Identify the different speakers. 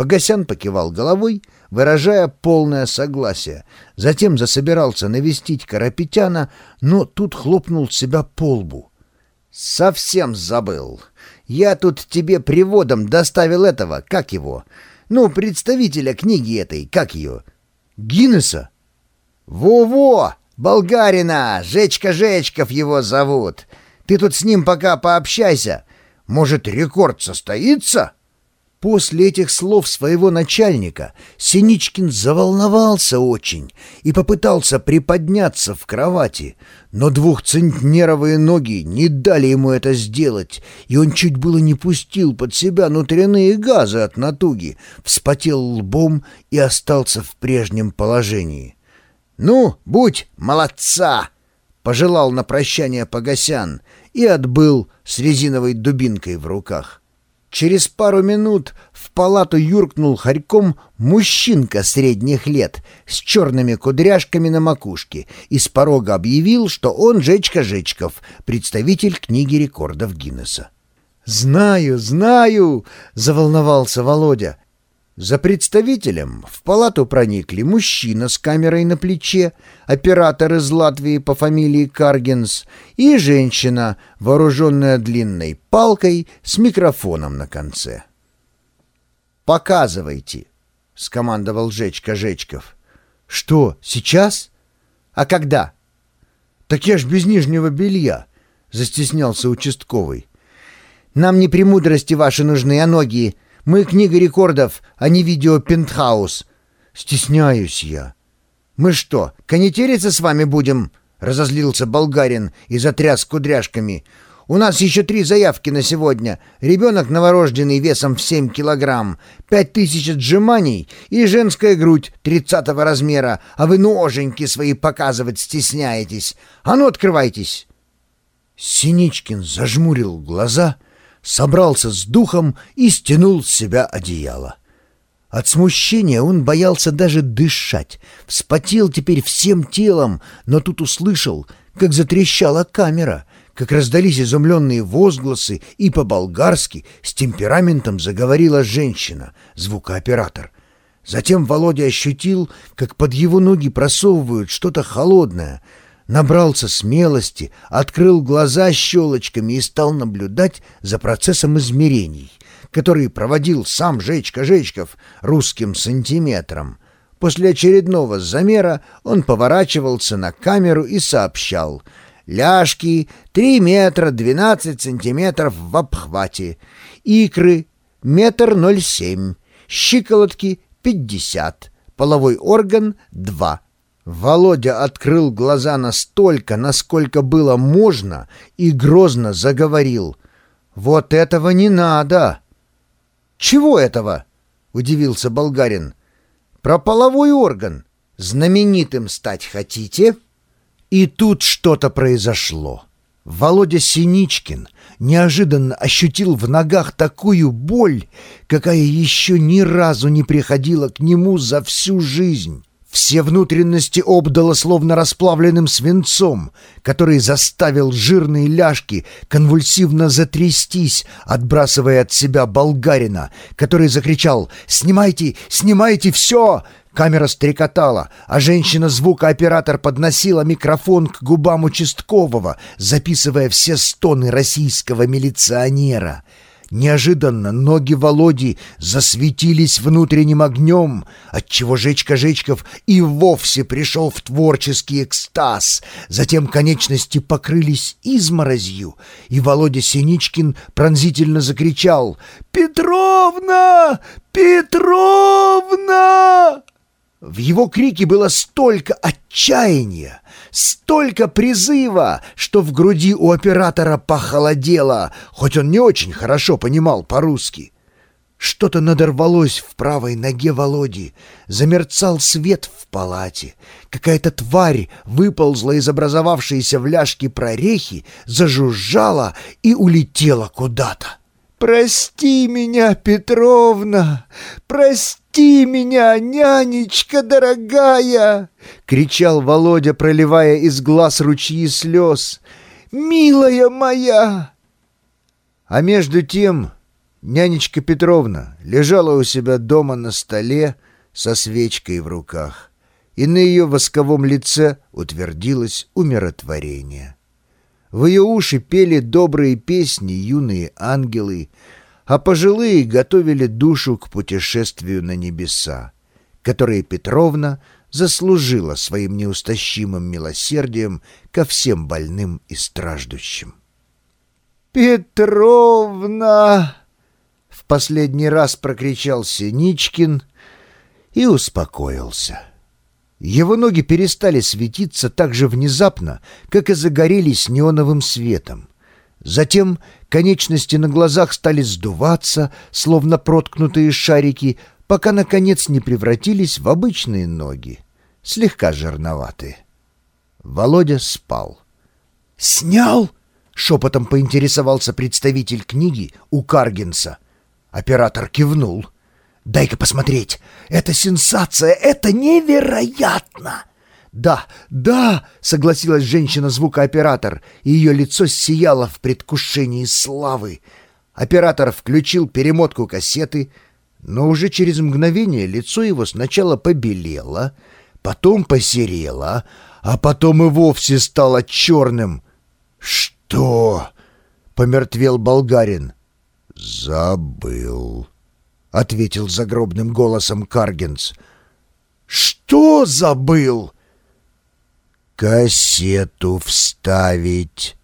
Speaker 1: Погосян покивал головой, выражая полное согласие. Затем засобирался навестить Карапетяна, но тут хлопнул себя по лбу. «Совсем забыл. Я тут тебе приводом доставил этого, как его? Ну, представителя книги этой, как ее? Гиннеса?» «Во-во! Болгарина! Жечка Жечков его зовут. Ты тут с ним пока пообщайся. Может, рекорд состоится?» После этих слов своего начальника Синичкин заволновался очень и попытался приподняться в кровати, но двухцентнеровые ноги не дали ему это сделать, и он чуть было не пустил под себя внутренние газы от натуги, вспотел лбом и остался в прежнем положении. «Ну, будь молодца!» — пожелал на прощание Погосян и отбыл с резиновой дубинкой в руках. Через пару минут в палату юркнул хорьком мужчинка средних лет с черными кудряшками на макушке и с порога объявил, что он Жечка Жечков, представитель книги рекордов Гиннесса. «Знаю, знаю!» — заволновался Володя. За представителем в палату проникли мужчина с камерой на плече, оператор из Латвии по фамилии Каргенс и женщина, вооруженная длинной палкой с микрофоном на конце. «Показывайте», — скомандовал Жечка Жечков. «Что, сейчас? А когда?» «Так я ж без нижнего белья», — застеснялся участковый. «Нам не премудрости ваши нужны, а ноги», мы книга рекордов, а не видео «Пентхаус». Стесняюсь я. Мы что, конетериться с вами будем? Разозлился болгарин и затряс кудряшками. У нас еще три заявки на сегодня. Ребенок новорожденный весом в семь килограмм, пять тысяч отжиманий и женская грудь тридцатого размера, а вы ноженьки свои показывать стесняетесь. А ну, открывайтесь!» Синичкин зажмурил глаза — собрался с духом и стянул с себя одеяло. От смущения он боялся даже дышать, вспотел теперь всем телом, но тут услышал, как затрещала камера, как раздались изумленные возгласы, и по-болгарски с темпераментом заговорила женщина, звукооператор. Затем Володя ощутил, как под его ноги просовывают что-то холодное — набрался смелости, открыл глаза щелочками и стал наблюдать за процессом измерений, который проводил сам Жечка Жечков русским сантиметром. После очередного замера он поворачивался на камеру и сообщал «Ляжки 3 метра 12 сантиметров в обхвате, икры метр ноль семь, щиколотки 50, половой орган 2 Володя открыл глаза настолько, насколько было можно, и грозно заговорил. «Вот этого не надо!» «Чего этого?» — удивился болгарин. «Про половой орган. Знаменитым стать хотите?» И тут что-то произошло. Володя Синичкин неожиданно ощутил в ногах такую боль, какая еще ни разу не приходила к нему за всю жизнь. Все внутренности обдало словно расплавленным свинцом, который заставил жирные ляжки конвульсивно затрястись, отбрасывая от себя болгарина, который закричал «Снимайте! Снимайте все!» Камера стрекотала, а женщина-звукооператор подносила микрофон к губам участкового, записывая все стоны российского милиционера — Неожиданно ноги Володи засветились внутренним огнем, отчего Жечка Жечков и вовсе пришел в творческий экстаз. Затем конечности покрылись изморозью, и Володя Синичкин пронзительно закричал «Петровна! Петровна!» В его крике было столько отчаяния, столько призыва, что в груди у оператора похолодело, хоть он не очень хорошо понимал по-русски. Что-то надорвалось в правой ноге Володи, замерцал свет в палате. Какая-то тварь выползла из образовавшейся в ляжке прорехи, зажужжала и улетела куда-то. «Прости меня, Петровна! Прости меня, нянечка дорогая!» — кричал Володя, проливая из глаз ручьи слез. «Милая моя!» А между тем Нянечка Петровна лежала у себя дома на столе со свечкой в руках, и на ее восковом лице утвердилось умиротворение. В ее уши пели добрые песни юные ангелы, а пожилые готовили душу к путешествию на небеса, которое Петровна заслужила своим неустощимым милосердием ко всем больным и страждущим. «Петровна!» — в последний раз прокричал Синичкин и успокоился. Его ноги перестали светиться так же внезапно, как и загорелись неоновым светом. Затем конечности на глазах стали сдуваться, словно проткнутые шарики, пока, наконец, не превратились в обычные ноги, слегка жирноватые. Володя спал. «Снял?» — шепотом поинтересовался представитель книги у Каргинса. Оператор кивнул. «Дай-ка посмотреть! Это сенсация! Это невероятно!» «Да, да!» — согласилась женщина-звукооператор, и ее лицо сияло в предвкушении славы. Оператор включил перемотку кассеты, но уже через мгновение лицо его сначала побелело, потом посерело, а потом и вовсе стало черным. «Что?» — помертвел болгарин. «Забыл», — ответил загробным голосом Каргенс. «Что забыл?» «Кассету вставить».